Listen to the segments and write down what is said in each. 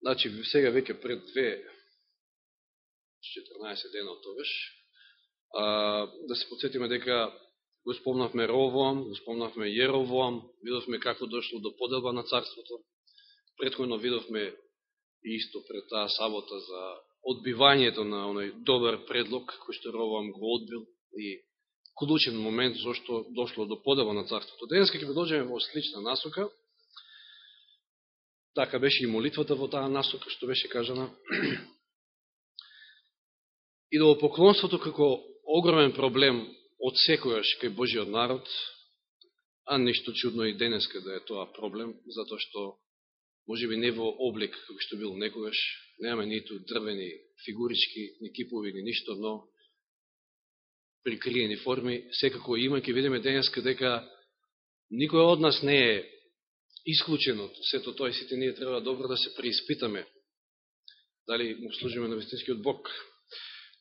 Значи, сега веќе пред две 14 дена од тогаш, а, да се подсетиме дека го спомнавме Ровоам, го спомнавме Јеровоам, видовме како дошло до поделба на царството. Предходно видовме исто пред таа сабота за одбивањето на оној добар предлог кој што Ровоам го одбил и клучен момент зашто дошло до поделба на царството. Денеска ќе продолжиме во слична насока. Така беше и молитвата во таа насока што беше кажана. идолопоклонството како огромен проблем од секојаш кај Божиот народ, а нешто чудно и денеска да е тоа проблем, затоа што може би не во облик како што бил некогаш, немаме ниту дрвени фигурички, ни кипови, ни ништо, но прикриени форми, секако има, ќе видиме денеска дека никој од нас не е исклучен од сето тоа и сите ние треба добро да се преиспитаме дали му служиме на вистинскиот Бог.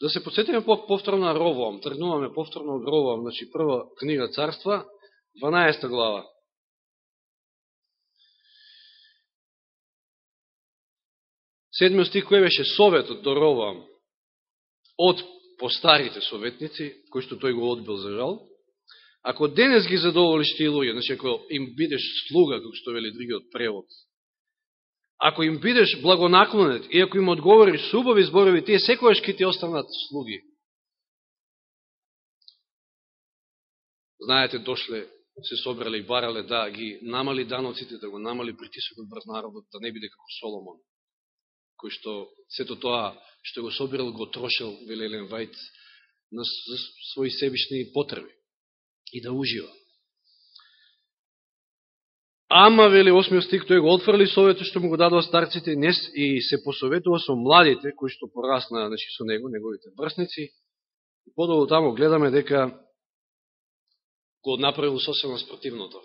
Да се подсетиме повторно на Ровоам, тргнуваме повторно од Ровоам, значи прва книга Царства, 12 глава. Седмиот стих кој беше советот до Ровоам од постарите советници, кои што тој го одбил за жал, ако денес ги задоволиш тие луѓе, значи ако им бидеш слуга, како што вели другиот превод, Ако им бидеш благонаклонет и ако им одговориш субови зборови, тие секојаш ке ти останат слуги. Знаете, дошле, се собрале и барале да ги намали даноците, да го намали притисокот врз народот, да не биде како Соломон, кој што сето тоа што го собирал го трошел, велелен Вајт, на свои себишни потреби и да ужива. Ама, вели осмиот стик, тој го отфрли советот што му го дадува старците и се посоветува со младите, кои што порасна значи, со него, неговите врсници. И подолу тамо гледаме дека го направил сосема спротивното.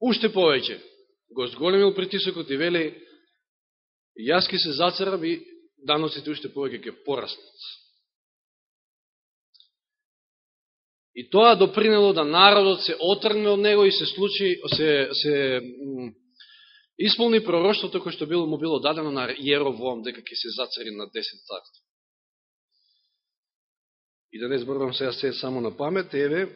Уште повеќе, го зголемил притисокот и вели, јас ке се зацерам и даноците уште повеќе ке пораснат. И тоа допринело да народот се отргне од него и се случи, се, се исполни пророштвото кој што било, му било дадено на Јеровоам дека ќе се зацари на 10 царства. И да не зборувам сега се само на памет, еве,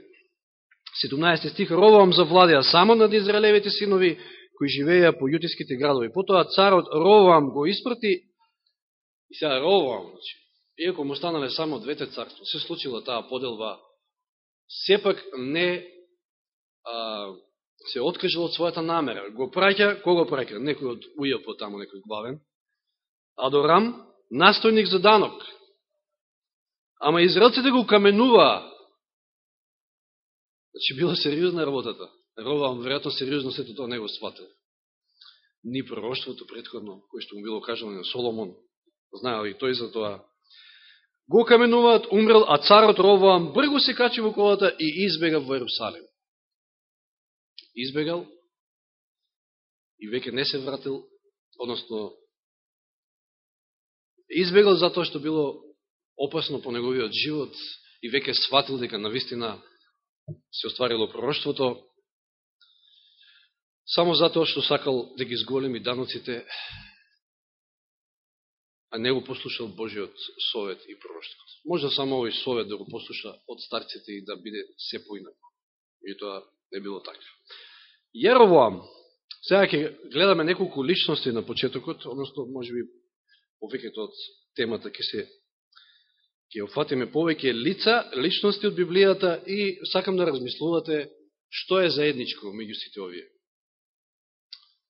17 стих, Ровоам завладеа само над Израелевите синови, кои живееа по јутиските градови. Потоа царот Ровоам го испрати, и сега Ровоам, значи, иако му станале само двете царства, се случила таа поделба сепак не а, се откажал од својата намера. Го праќа, кого праќа? Некој од ујапо таму, некој главен. Адорам, настојник за данок. Ама израелците го каменуваа. Значи, била сериозна работата. Ровам, веројатно, сериозно сето тоа не го сватил. Ни пророштвото предходно, кој што му било кажано на Соломон, знаел и тој за тоа го каменуваат, умрел, а царот Ровоам брго се качи во колата и избега во Ерусалим. Избегал и веќе не се вратил, односно избегал затоа што било опасно по неговиот живот и веќе сватил дека навистина се остварило пророштвото, само затоа што сакал да ги зголеми даноците а не го послушал Божиот совет и пророштвот. Може само овој совет да го послуша од старците и да биде се поинако. И тоа не било така. Јеровоам, сега ќе гледаме неколку личности на почетокот, односно, може би, повеќето од темата ќе се ќе офатиме повеќе лица, личности од Библијата и сакам да размислувате што е заедничко меѓу сите овие.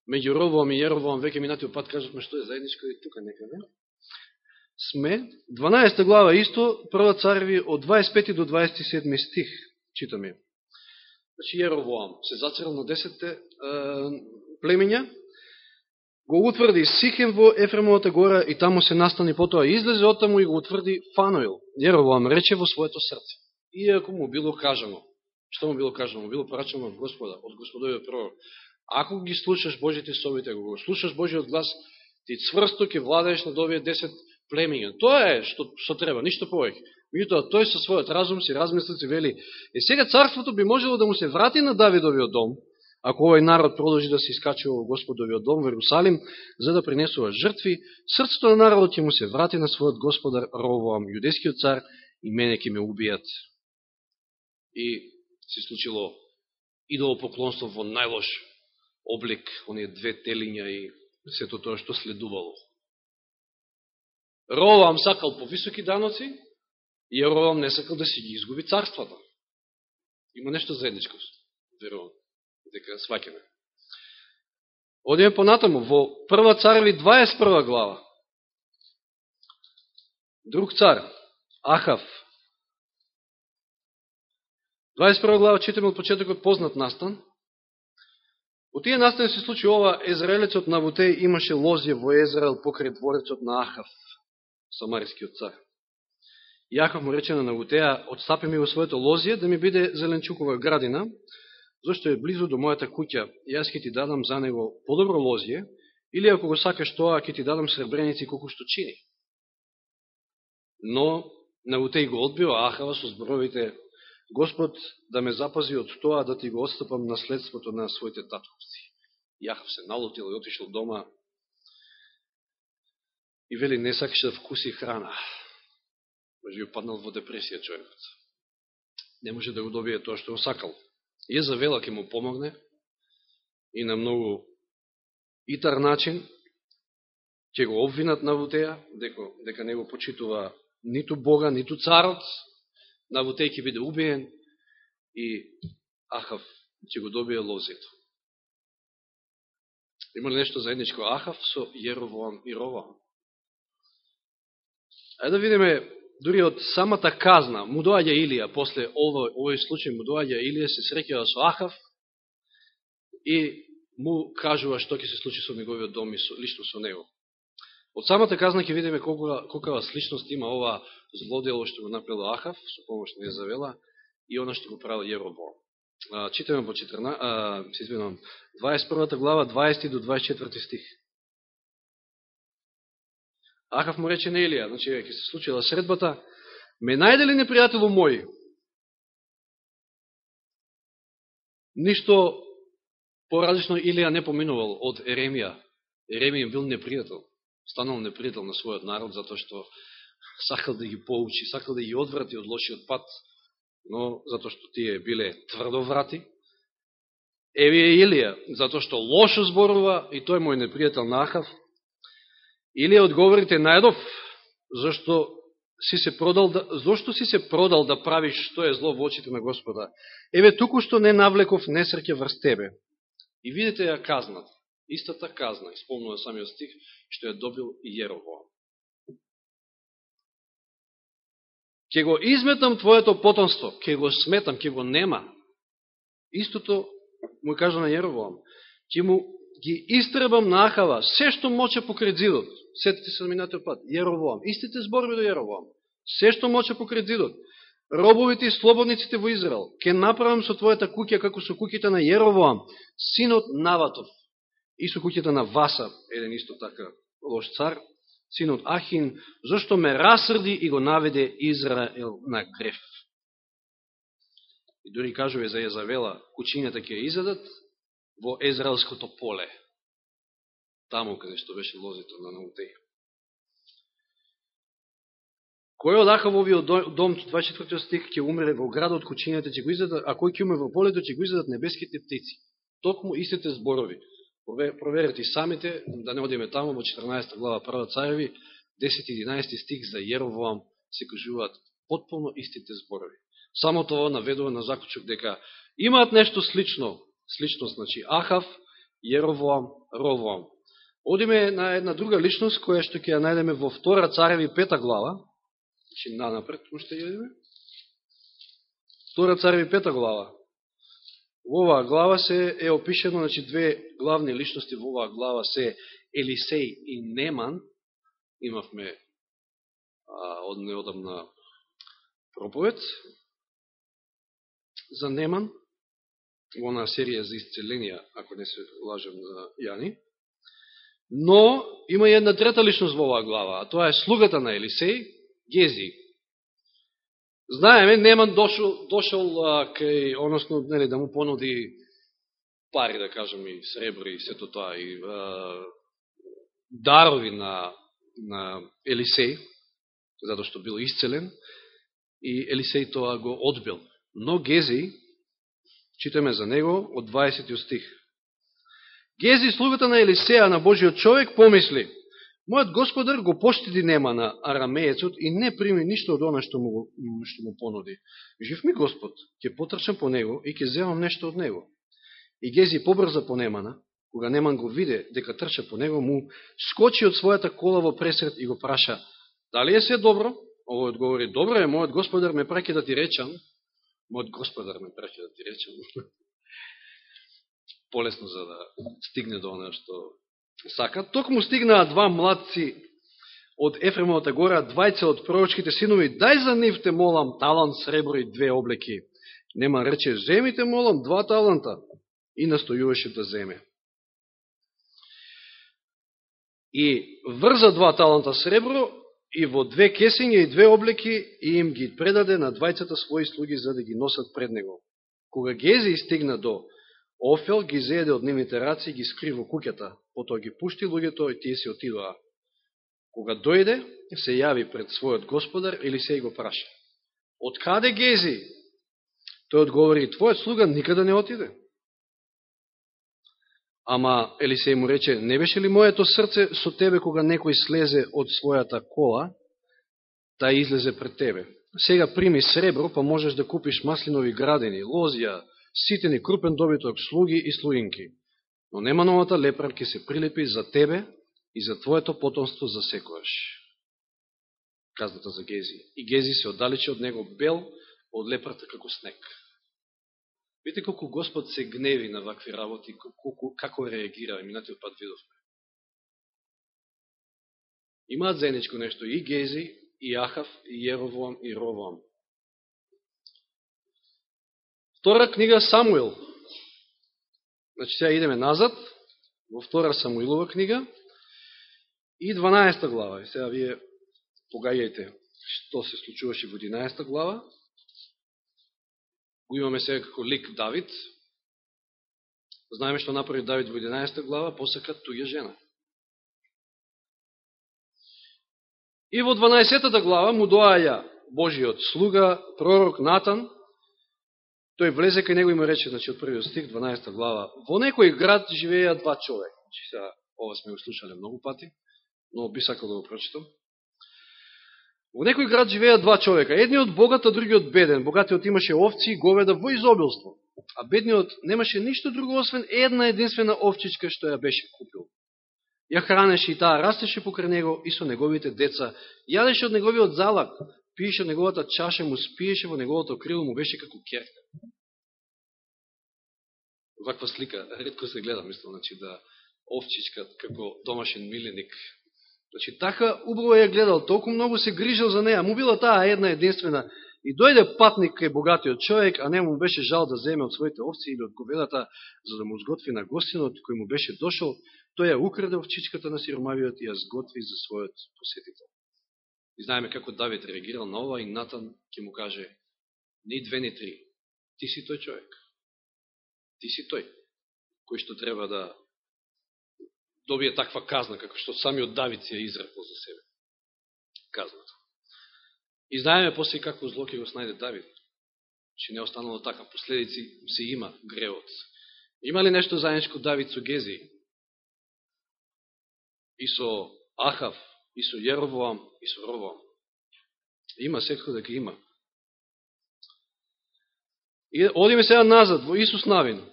Меѓу Ровоам и Јеровоам веќе минатиот пат кажавме што е заедничко и тука некаде сме, 12 глава исто, прва цареви од 25 до 27 стих, читаме. Значи, Јеровоам се зацерал на 10 е, племења, го утврди Сихем во Ефремовата гора и таму се настани потоа излезе од таму и го утврди Фаноил. Јеровоам рече во своето срце. Иако му било кажано, што му било кажано? Му било порачано од Господа, од Господовиот пророк. Ако ги слушаш Божите совети, ако го слушаш Божиот глас, ти цврсто ќе владееш над овие 10 племиња. Тоа е што, што треба, ништо повеќе. Меѓутоа, тој со својот разум си размисли, си вели, е сега царството би можело да му се врати на Давидовиот дом, ако овој народ продолжи да се искачува во Господовиот дом во Иерусалим, за да принесува жртви, срцето на народот ќе му се врати на својот господар Ровоам, јудејскиот цар, и мене ќе ме убијат. И се случило идолопоклонство во најлош облик, оние две телиња и сето тоа што следувало. Ровам сакал повисоки даноци, и Ровам не сакал да си ги изгуби царствата. Има нешто заедничко, верувам дека сваќаме. Одиме понатаму, во Прва цареви 21 глава. Друг цар, Ахав. 21 глава читаме од почетокот познат настан. Во тие настани се случи ова, Езраелецот на Вутеј имаше лозија во Езраел покрај дворецот на Ахав, самарискиот цар. И Ахав му рече на Навутеја, отстапи ми во своето лозија да ми биде зеленчукова градина, зашто е близо до мојата куќа, јас ќе ти дадам за него подобро лозје, или ако го сакаш тоа, ќе ти дадам сребреници колку што чини. Но Навутеј го одбива Ахава со зборовите Господ да ме запази од тоа да ти го отстапам наследството на своите татковци. Јахав се налутил и отишел дома и вели не сакаше да вкуси храна. Може би паднал во депресија човекот. Не може да го добие тоа што го сакал. Језавела ќе му помогне и на многу итар начин ќе го обвинат на Вутеја, дека, дека не го почитува ниту Бога, ниту царот, Навутеј ќе биде убиен и Ахав ќе го добие лозето. Има ли нешто заедничко Ахав со Јеровоам и Ровоам? Ајде да видиме дури од самата казна, му доаѓа Илија, после овој, овој случај му доаѓа Илија, се среќава со Ахав и му кажува што ќе се случи со неговиот дом и со, лично со него. Од самата казна ќе видиме колко, колкава сличност има ова злодело што го направил Ахав, со помош на Езавела, и она што го правил Јеробоам. Читаме по 14, а, се извинувам, 21 глава, 20 до 24 стих. Ахав му рече на Илија, значи, ќе се случила средбата, ме најде ли непријателу мој? Ништо поразлично Илија не поминувал од Еремија. Еремија бил непријател, станал непријател на својот народ, затоа што сакал да ги поучи, сакал да ги одврати од лошиот пат, но затоа што тие биле тврдоврати. Еви е Илија, затоа што лошо зборува и тој мој непријател на Ахав, Илија одговорите најдов, зашто си се продал да, зашто си се продал да правиш што е зло во очите на Господа? Еве туку што не навлеков несреќа врз тебе. И видите ја казната, истата казна, исполнува самиот стих, што ја добил и Ке го изметам твоето потомство, ке го сметам, ке го нема. Истото му кажа на Јеровоам. ќе му ги истребам на Ахава, се што моче покрај зидот. Сетите се да на минатиот пат. Јеровоам. Истите зборови до Јеровоам. Се што моче покрај зидот. Робовите и слободниците во Израел. Ке направам со твојата куќа како со куќите на Јеровоам, синот Наватов. И со куќата на Васа, еден исто така лош цар, синот Ахин, зашто ме расрди и го наведе Израел на греф. И дори кажува за Езавела, кучињата ќе изедат во Израелското поле, таму каде што беше лозито на Наутеј. Кој одаха во овиот дом, 24 стих, ќе умре во градот, кучињата ќе го изедат, а кој ќе умре во полето, ќе го изедат небеските птици. Токму истите зборови. Проверете и самите, да не одиме таму, во 14 глава Прва цареви, 10-11 стих за Јеровоам се кажуваат потполно истите зборови. Само тоа наведува на заклучок дека имаат нешто слично Слично значи Ахав, Јеровоам, Ровоам. Одиме на една друга личност, која што ќе ја најдеме во втора цареви пета глава, значи нанапред, уште јадеме. Втора цареви пета глава. Во оваа глава се е опишено, значи две главни личности во оваа глава се Елисеј и Неман. Имавме а, од неодамна проповед за Неман во она серија за исцеленија, ако не се лажем на Јани. Но има една трета личност во оваа глава, а тоа е слугата на Елисеј, Гези. Знаеме, Неман дошол, дошол а, кај, односно, нели, да му понуди пари, да кажем, и сребро и сето тоа, и а, дарови на, на Елисеј, затоа што бил исцелен, и Елисеј тоа го одбил. Но Гези, читаме за него од 20 стих. Гези, слугата на Елисеја, на Божиот човек, помисли, мојот господар го поштеди нема на арамеецот и не прими ништо од она што му, што му понуди. Жив ми Господ, ќе потрчам по него и ќе земам нешто од него. И Гези побрза по Немана, кога Неман го виде дека трча по него, му скочи од својата кола во пресред и го праша, дали е се добро? Овој одговори, добро е, мојот господар ме праќа да ти речам, мојот господар ме праќа да ти речам, полесно за да стигне до оно што сака. токму стигнаа два младци од Ефремовата гора, двајца од пророчките синови, дај за нив те молам талант, сребро и две облеки. Нема рече, земите молам два таланта и настојуваше да земе. И врза два таланта сребро и во две кесиња и две облеки и им ги предаде на двајцата своји слуги за да ги носат пред него. Кога Гези стигна до Офел, ги зеде од нивните раци и ги скри во куќата, потоа ги пушти луѓето и тие се отидоа. Кога дојде, се јави пред својот господар или се го праша. Од каде Гези? Тој одговори, твојот слуга никада не отиде. Ама Елисеј му рече, не беше ли моето срце со тебе кога некој слезе од својата кола, та излезе пред тебе? Сега прими сребро, па можеш да купиш маслинови градени, лозија, Сите ни крупен добиток, слуги и слуинки. Но немановата лепра ќе се прилепи за тебе и за твоето потомство за секојаш. Казната за Гези. И Гези се оддалече од него бел, од лепрата како снег. Видите колку Господ се гневи на вакви работи, колку, како реагира, минатиот пат видовме. Имаат заедничко нешто и Гези, и Ахав, и Јеровоам, и Ровоам. Втора книга Самуил. Значи, сега идеме назад, во втора Самуилова книга, и 12 глава. И сега вие погајајте што се случуваше во 11 глава го имаме сега како лик Давид. Знаеме што направи Давид во 11 глава, посека туѓа жена. И во 12 глава му доаја Божиот слуга, пророк Натан, тој влезе кај него и му рече, значи од првиот стих, 12 глава, во некој град живеја два човек. Значи, сега, ова сме го слушале многу пати, но би сакал да го прочитам. Во некој град живеја два човека. Едниот богат, а другиот беден. Богатиот имаше овци и говеда во изобилство. А бедниот немаше ништо друго, освен една единствена овчичка што ја беше купил. Ја хранеше и таа растеше покрај него и со неговите деца. Јадеше од неговиот залак, пиеше неговата чаша, му спиеше во неговото крило, му беше како керка. Ваква слика, редко се гледа, мислам, значи да овчичка како домашен миленик Значи, така убаво ја гледал, толку многу се грижал за неја. Му била таа една единствена. И дојде патник кај богатиот човек, а не му беше жал да земе од своите овци или од говедата, за да му сготви на гостинот кој му беше дошол, тој ја украде овчичката на сиромавиот и ја сготви за својот посетител. И знаеме како Давид реагирал на ова и Натан ќе му каже, ни две, ни три, ти си тој човек. Ти си тој, кој што треба да добие таква казна, како што самиот Давид си ја изрекол за себе. Казната. И знаеме после како зло ќе го снајде Давид. Че не останало така. Последици се има греот. Има ли нешто заедничко Давид со Гези? И со Ахав, и со Јеровоам, и со Ровоам. Има, секако дека има. И одиме сега назад, во Исус Навин.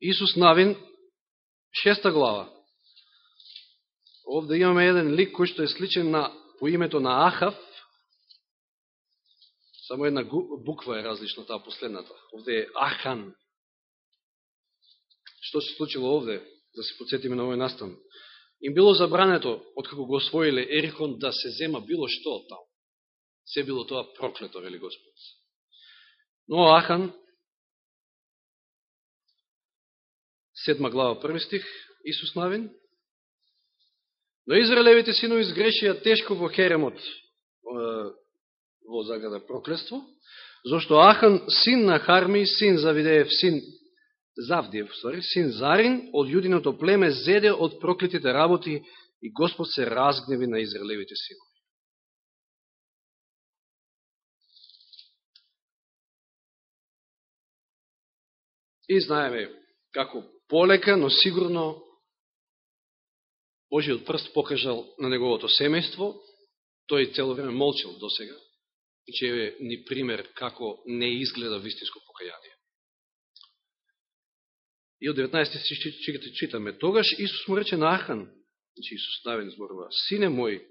Исус Навин, шеста глава. Овде имаме еден лик кој што е сличен на, по името на Ахав, само една буква е различна, таа последната. Овде е Ахан. Што се случило овде, да се подсетиме на овој настан? Им било забрането, откако го освоиле Ерихон, да се зема било што од таму. Се било тоа проклето, вели Господ. Но Ахан, седма глава, први стих, Исус Навин, Но Израелевите синови изгрешија тешко во Херемот, во загада проклество, зашто Ахан, син на Харми, син Завидеев, син Завдиев, ствари, син Зарин, од јудиното племе, зеде од проклетите работи и Господ се разгневи на израелевите синови. И знаеме како полека, но сигурно Божиот прст покажал на неговото семејство, тој цело време молчал до сега, че е ни пример како не изгледа вистинско покаяние. И од 19 стихот читаме, тогаш Исус му рече на Ахан, значи Исус Навин зборува, Сине мој,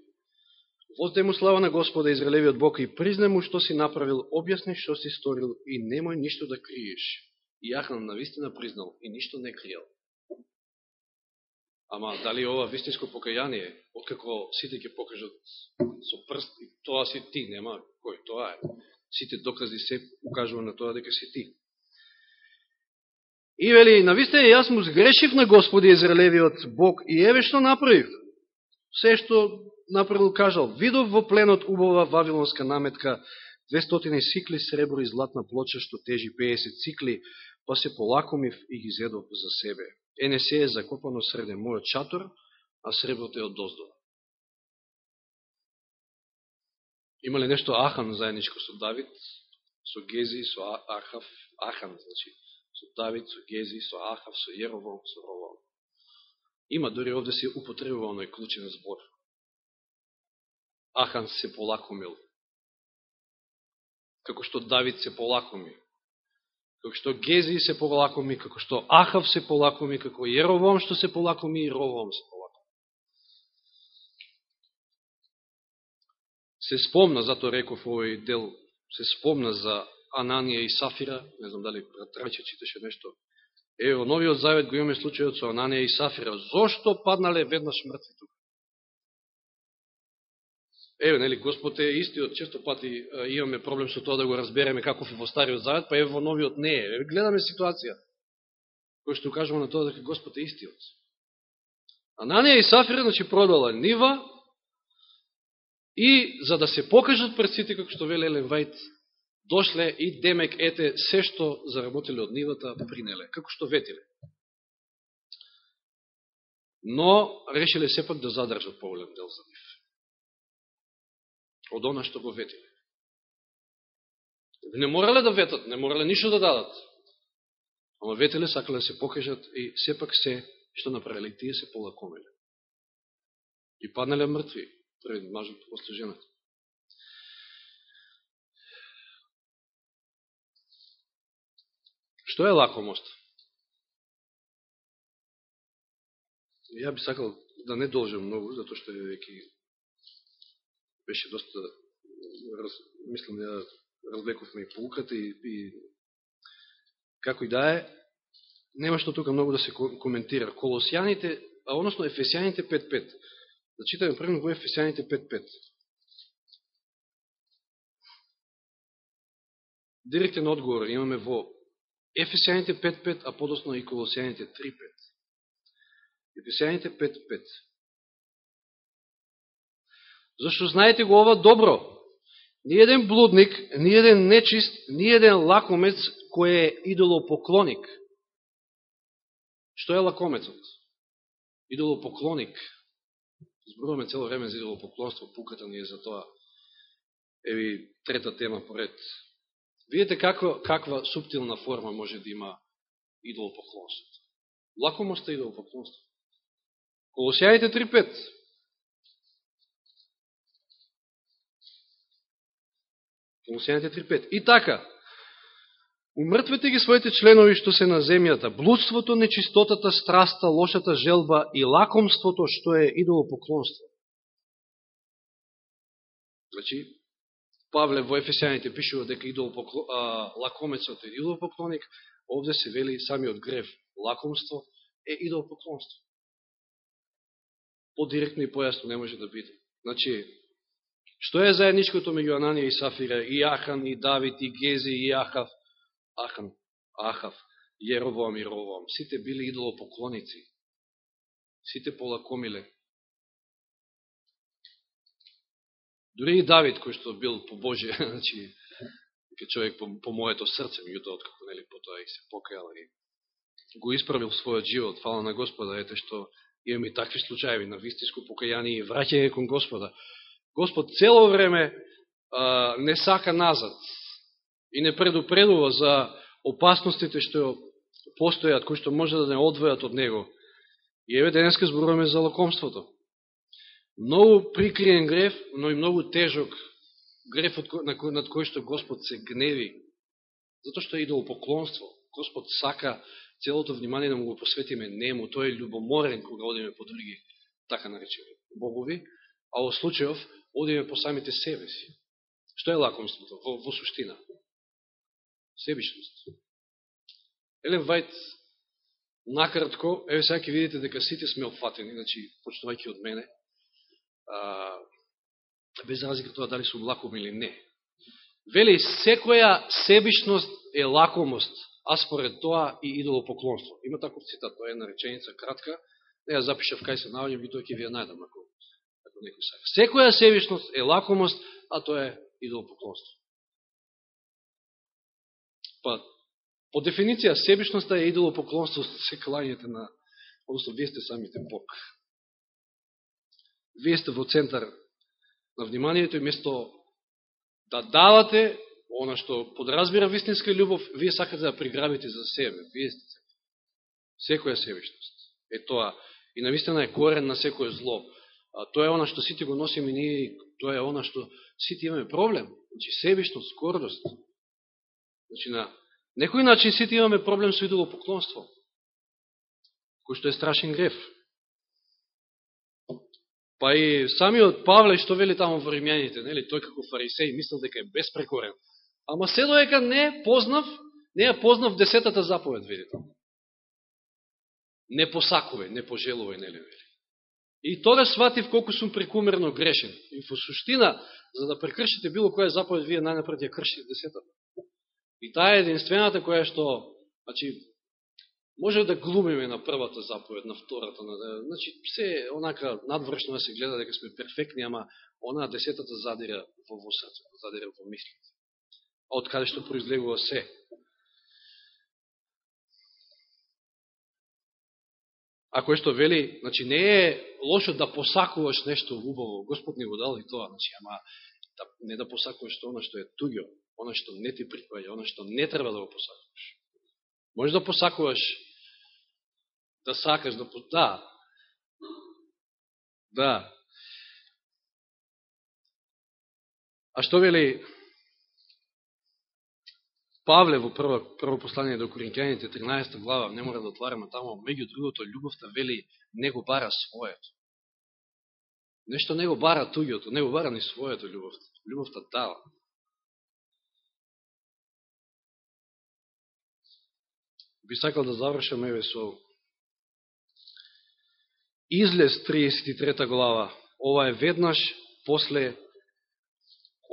возде му слава на Господа Израелевиот Бог и призна му што си направил, објасни што си сторил и немој ништо да криеш. И Ахан навистина признал и ништо не криел. Ама дали ова вистинско покаяние, откако сите ќе покажат со прст, и тоа си ти, нема кој, тоа е. Сите докази се укажува на тоа дека си ти. И вели, навистина јас му сгрешив на Господи Израелевиот Бог и еве што направив. Се што направил кажал, видов во пленот убава вавилонска наметка, 200 сикли сребро и златна плоча што тежи 50 сикли, па се полакомив и ги зедов за себе. Ене се е закопано среде мојот чатор, а среброто е од доздо. Има ли нешто Ахан заедничко со Давид, со Гези, со Ахав, Ахан, значи, со Давид, со Гези, со Ахав, со Јеровом, со Ровом. Има, дори овде се употребува оној клучен збор. Ахан се полакомил. Како што Давид се полакоми како што Гези се полакоми, како што Ахав се полакоми, како Јеровом што се полакоми и Ровом се полакоми. Се спомна, зато реков овој дел, се спомна за Ананија и Сафира, не знам дали Трајче читаше нешто. Ево, новиот завет го имаме случајот со Ананија и Сафира. Зошто паднале веднаш мртви тука? Еве, нели, Господ е истиот, често пати имаме проблем со тоа да го разбереме каков е во Стариот Завет, па еве во Новиот не е. Еве, гледаме ситуација, кој што кажемо на тоа дека Господ е истиот. Ананија и Сафира, значи, продала нива и за да се покажат пред сите, како што веле Елен Вајт, дошле и демек, ете, се што заработиле од нивата, принеле, како што ветиле. Но решиле сепак да задржат поголем дел за нив од она што го ветиле. Не морале да ветат, не морале ништо да дадат. Ама ветеле сакале да се покажат и сепак се што направили тие се полакомеле. И паднале мртви пред мажот после жената. Што е лакомост? Ја би сакал да не должам многу, затоа што е веќе беше доста, раз, мислам, да ја развлековме и поуката и, и како и да е, нема што тука многу да се коментира. Колосијаните, а односно Ефесијаните 5.5. Да читаме првно во Ефесијаните 5.5. Директен одговор имаме во Ефесијаните 5.5, а подосно и Колосијаните 3.5. Ефесијаните 5.5. Зашто знаете го ова добро. Ни еден блудник, ни еден нечист, ни еден лакомец кој е идолопоклоник. Што е лакомецот? Идолопоклоник. Зборуваме цело време за идолопоклонство, пуката ни е за тоа. Еви, трета тема поред. Видете како, каква субтилна форма може да има идолопоклонството. Лакомост е идолопоклонство. Да Колосијаните 3.5. Колосијаните 3.5. И така, умртвете ги своите членови што се на земјата, блудството, нечистотата, страста, лошата желба и лакомството што е идолопоклонство. Значи, Павле во Ефесијаните пишува дека идолопоклон, а, лакомецот е идолопоклоник, овде се вели самиот грев, лакомство е идолопоклонство. Подиректно и појасно не може да биде. Значи, Што е заедничкото меѓу Ананија и Сафира, и Ахан, и Давид, и Гези, и Ахав, Ахан, Ахав, Јеровоам и Ровом. Сите били идолопоклоници. Сите полакомиле. Дори и Давид, кој што бил по Божие, значи, ке човек по, по моето срце, меѓутоа, откако, нели, потоа и се покаял и го исправил својот живот, фала на Господа, ете што имаме и такви случаеви на вистинско покаяние и враќање кон Господа. Господ цело време а, не сака назад и не предупредува за опасностите што постојат, кои што може да не одвојат од Него. И еве денеска зборуваме за лакомството. Многу прикриен греф, но и многу тежок греф над кој што Господ се гневи, зато што е поклонство. Господ сака целото внимание да му го посветиме нему, тој е любоморен кога одиме по други, така наречени, богови, а во случајов одиме по самите себе си. Што е лакомството во, во суштина? Себичност. Елен Вајт, накратко, еве сега ќе видите дека сите сме опфатени, значи, почнувајќи од мене, а, без разлика тоа дали сум лаком или не. Вели, секоја себичност е лакомост, а според тоа и идолопоклонство. Има таков цитат, тоа е една реченица кратка, не ја запишав кај се наводим, би тој ќе ви ја најдам, ако, ако некој сака. Секоја себичност е лакомост, а тоа е идолопоклонство. Па, по дефиниција, себичноста е идолопоклонство, се клањете на, одnosno, вие сте самите Бог. Вие сте во центар на вниманието и место да давате она што подразбира вистинска љубов, вие сакате да приграбите за себе. Вие сте секоја себичност. Е тоа. И навистина е корен на секој зло. А тоа е она што сите го носиме ние, тоа е она што сите имаме проблем. Значи себичност, гордост. Значи на некој начин сите имаме проблем со идолопоклонство. Кој што е страшен греф. Па и самиот Павле што вели таму во Римјаните, нели, тој како фарисеј мислел дека е безпрекорен. Ама се доека не познав, не ја познав десетата заповед, видите. Не посакувај, не пожелувај, нели вели. И тога сватив колку сум прекумерно грешен. И во суштина, за да прекршите било која заповед, вие најнапред ја кршите десетата. И таа е единствената која што, значи, може да глумиме на првата заповед, на втората, на, да- значи, се онака надвршно да се гледа дека сме перфектни, ама она десетата задира во, во срцето, задира во мислите од каде што произлегува се. А кој што вели, значи не е лошо да посакуваш нешто убаво, Господ ни го дал и тоа, значи, ама да, не да посакуваш тоа, што е туѓо, она што не ти припаѓа, она што не треба да го посакуваш. Може да посакуваш, да сакаш, да... Да. Да. А што вели Павле во прво, прво послание до Коринќаните, 13 глава, не мора да отвараме тамо, меѓу другото, љубовта вели, не го бара своето. Нешто не го бара туѓото, не го бара ни своето љубовта. Љубовта дава. Би сакал да завршам еве со Излез 33 глава. Ова е веднаш после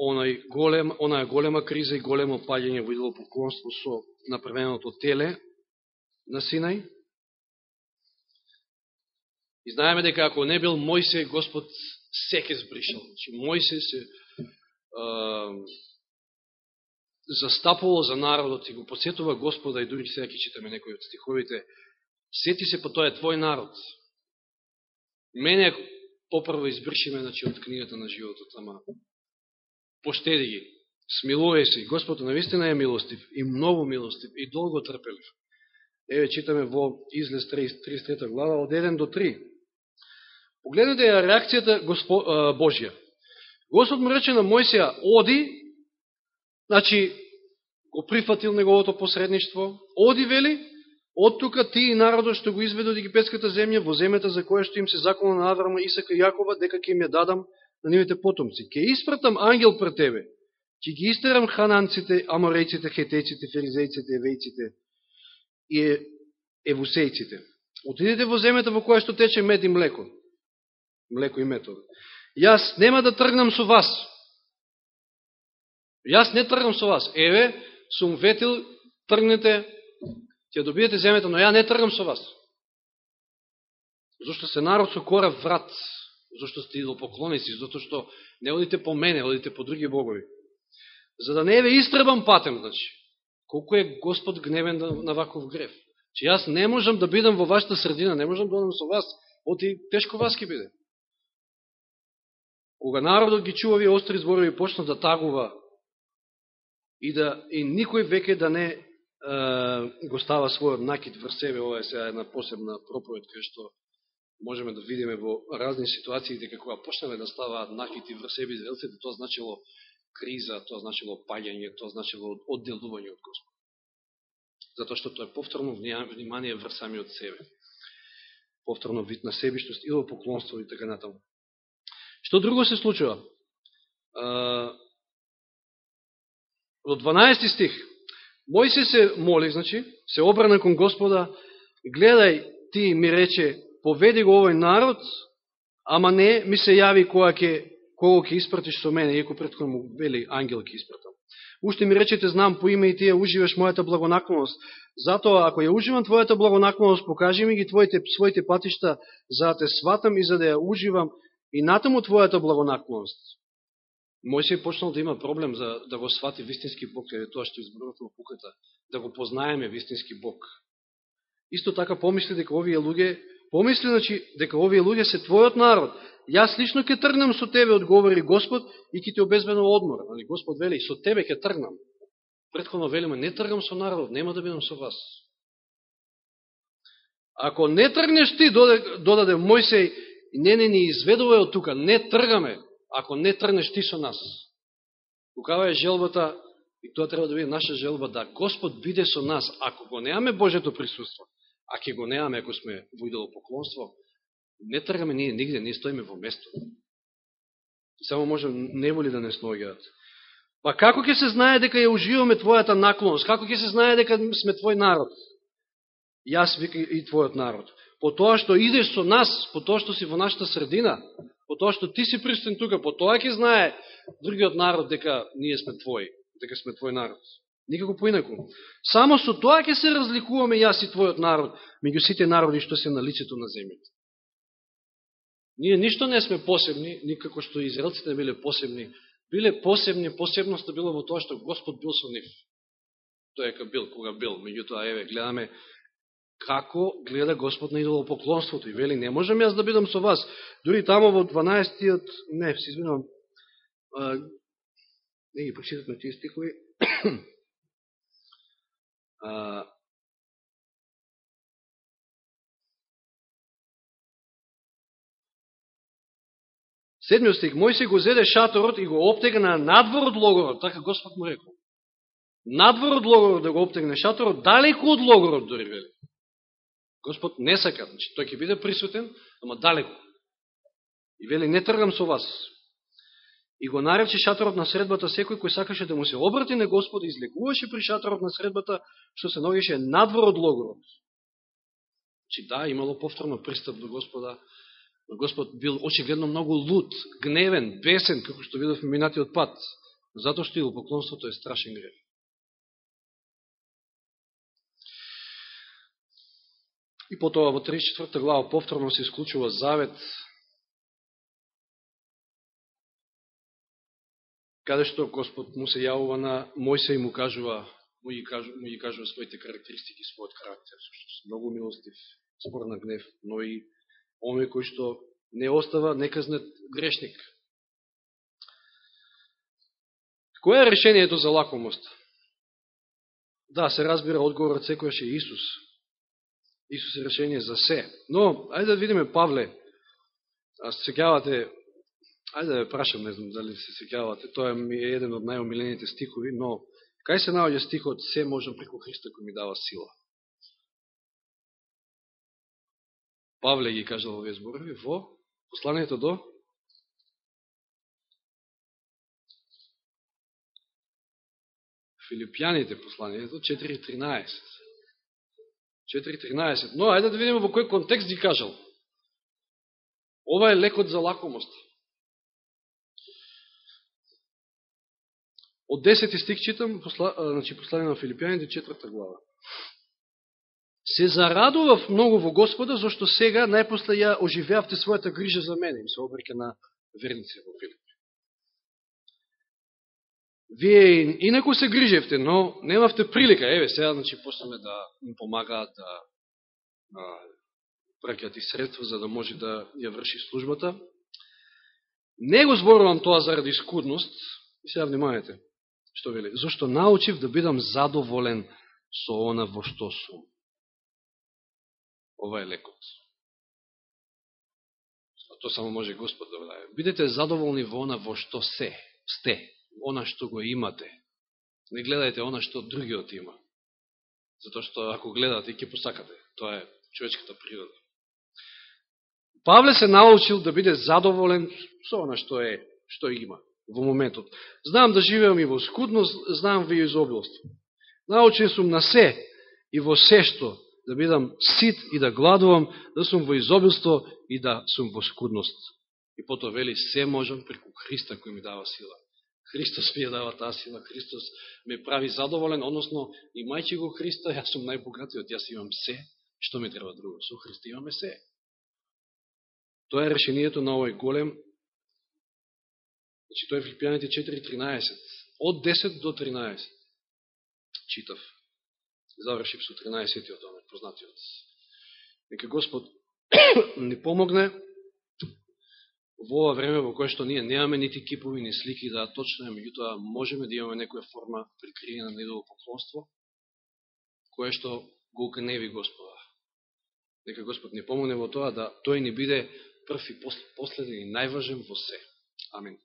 онај голем, онаја голема криза и големо паѓање во идолопоклонство со направеното теле на Синај. И знаеме дека ако не бил Мојсе, Господ секе збришал. Значи, Мојсе се а, застапувал за народот и го посетува Господа и дури сега ќе читаме некои од стиховите. Сети се, па по тој е твој народ. Мене попрво избршиме значи, од книгата на животот, ама поштеди ги, смилувај се. Господ навистина е милостив и многу милостив и долго трпелив. Еве читаме во Излез 33 глава од 1 до 3. Погледнете ја реакцијата Госпо, Божија. Господ му рече на Мојсија, оди, значи, го прифатил неговото посредништво, оди, вели, од тука ти и народот што го изведе од египетската земја, во земјата за која што им се закона на Аврама, Исака и Јакова, дека ќе им ја дадам на нивите потомци. Ке испратам ангел пред тебе, ќе ги истерам хананците, аморејците, хетеците, феризејците, евејците и евусејците. Отидете во земјата во која што тече мед и млеко. Млеко и метод. Јас нема да тргнам со вас. Јас не тргам со вас. Еве, сум ветил, тргнете, ќе добиете земјата, но ја не тргам со вас. Зошто се народ со кора врат, зашто сте идолопоклоници, зато што не одите по мене, одите по други богови. За да не еве истребам патем, значи. Колко е Господ гневен на, на ваков греф. Че јас не можам да бидам во вашата средина, не можам да одам со вас, оти тешко вас ке биде. Кога народот ги чува овие остри зборови почна да тагува и да и никој веќе да не е, го става својот накид врз себе, ова е сега една посебна проповед кај што можеме да видиме во разни ситуации дека кога почнеме да ставаат накити врз себе израелците, тоа значило криза, тоа значило паѓање, тоа значило одделување од Господ. Затоа што тоа е повторно внимание врз самиот себе. Повторно вид на себиштост, или поклонство и така натаму. Што друго се случува? Во 12 стих, Мојсе се моли, значи, се обрана кон Господа, гледај, ти ми рече, поведи го овој народ, ама не ми се јави која ќе кого ќе испратиш со мене, иако предходно му вели ангел ќе испратам. Уште ми речете, знам по име и ти ја уживаш мојата благонаклоност. Затоа, ако ја уживам твојата благонаклоност, покажи ми ги твоите, своите патишта, за да те сватам и за да ја уживам и натаму твојата благонаклоност. Мојсей почнал да има проблем за да го свати вистински Бог, е тоа што изборував во пуката, да го познаеме вистински Бог. Исто така помисли дека овие луѓе, помисли значи дека овие луѓе се твојот народ, Јас лично ќе тргнам со тебе, одговори Господ, и ќе те обезбедам одмор. Али Господ вели, со тебе ќе тргнам. Предходно велиме, не тргам со народот, нема да бидам со вас. Ако не тргнеш ти, додаде Мојсей, не, не ни изведува од тука, не тргаме, ако не тргнеш ти со нас. Кукава е желбата, и тоа треба да биде наша желба, да Господ биде со нас, ако го неаме Божето присуство, а ке го неаме ако сме во поклонство, не тргаме ние нигде, ние стоиме во место. Само можем неволи да не сноѓаат. Па како ќе се знае дека ја уживаме Твојата наклонност? Како ќе се знае дека сме Твој народ? Јас вика и Твојот народ. По тоа што идеш со нас, по тоа што си во нашата средина, по тоа што ти си пристен тука, по тоа ќе знае другиот народ дека ние сме Твој, дека сме Твој народ. Никако поинаку. Само со тоа ќе се разликуваме јас и Твојот народ, меѓу сите народи што се на лицето на земјата. Ние ништо не сме посебни, никако што израелците биле посебни. Биле посебни, посебноста било во тоа што Господ бил со нив. Тој е бил, кога бил. Меѓутоа, еве, гледаме како гледа Господ на идолопоклонството. И вели, не можам јас да бидам со вас. Дори тамо во 12-тиот, не, се извинувам, не ги прочитавме тие стихови, Седмиот стих, Мојсе го зеде шаторот и го оптегна надвор од логорот, така Господ му рекол. Надвор од логорот да го оптегне шаторот, далеко од логорот дори вели. Господ не сака, значи тој ќе биде присутен, ама далеко. И вели, не тргам со вас. И го нарече шаторот на средбата секој кој сакаше да му се обрати на Господ и излегуваше при шаторот на средбата, што се ногеше надвор од логорот. Значи да, имало повторно пристап до Господа, Господ бил очигледно многу луд, гневен, бесен, како што видовме минатиот пат, затоа што и поклонството е страшен грех. И потоа во 34 глава повторно се исклучува завет, каде што Господ му се јавува на Мојсе и му кажува, му ги кажува, му ги кажува своите карактеристики, својот карактер, што многу милостив, спор на гнев, но и оној кој што не остава неказнет грешник. Кој е решението за лакомост? Да, се разбира, одговорот секојаш е Исус. Исус е решение за се. Но, ајде да видиме Павле. А се секјавате, ајде да ја прашам, не знам дали се секјавате, тоа ми е еден од најомилените стихови, но кај се наоѓа стихот се можам преку Христа кој ми дава сила? Павле ги кажал овие зборови во посланието до Филипјаните посланието 4.13. 4.13. Но, ајде да видиме во кој контекст ги кажал. Ова е лекот за лакомост. Од 10 стих читам, посла, значи, послание на Филипијаните, 4 глава се зарадував многу во Господа, зашто сега најпосле ја оживеавте својата грижа за мене, им се обрека на верници во Филип. Вие инако се грижевте, но немавте прилика. Еве, сега значи почнеме да им помагаат, да праќат и средства за да може да ја врши службата. Не го зборувам тоа заради скудност, и сега внимавајте, што вели, зашто научив да бидам задоволен со она во што сум. Ова е лекот. А то само може Господ да даде. Бидете задоволни во она во што се, сте, она што го имате. Не гледајте она што другиот има. Затоа што ако гледате, ќе посакате. Тоа е човечката природа. Павле се научил да биде задоволен со она што е, што има во моментот. Знам да живеам и во скудност, знам во изобилство. Научен сум на се и во се што да бидам сит и да гладувам, да сум во изобилство и да сум во скудност. И потоа вели, се можам преку Христа кој ми дава сила. Христос ми ја дава таа сила, Христос ме прави задоволен, односно, имајќи го Христа, јас сум најбогатиот, јас имам се, што ми треба друго. Со Христа имаме се. Тоа е решението на овој голем, значи тоа е Филипијаните 4.13, од 10 до 13, читав. Завршив со 13 од омет, познатиот. Нека Господ ни помогне во ова време во кое што ние немаме нити кипови, ни слики да точно е, меѓутоа можеме да имаме некоја форма прикриена на идоло поклонство, кое што го укневи Господа. Нека Господ ни помогне во тоа да тој ни биде прв и последен и најважен во се. Амин.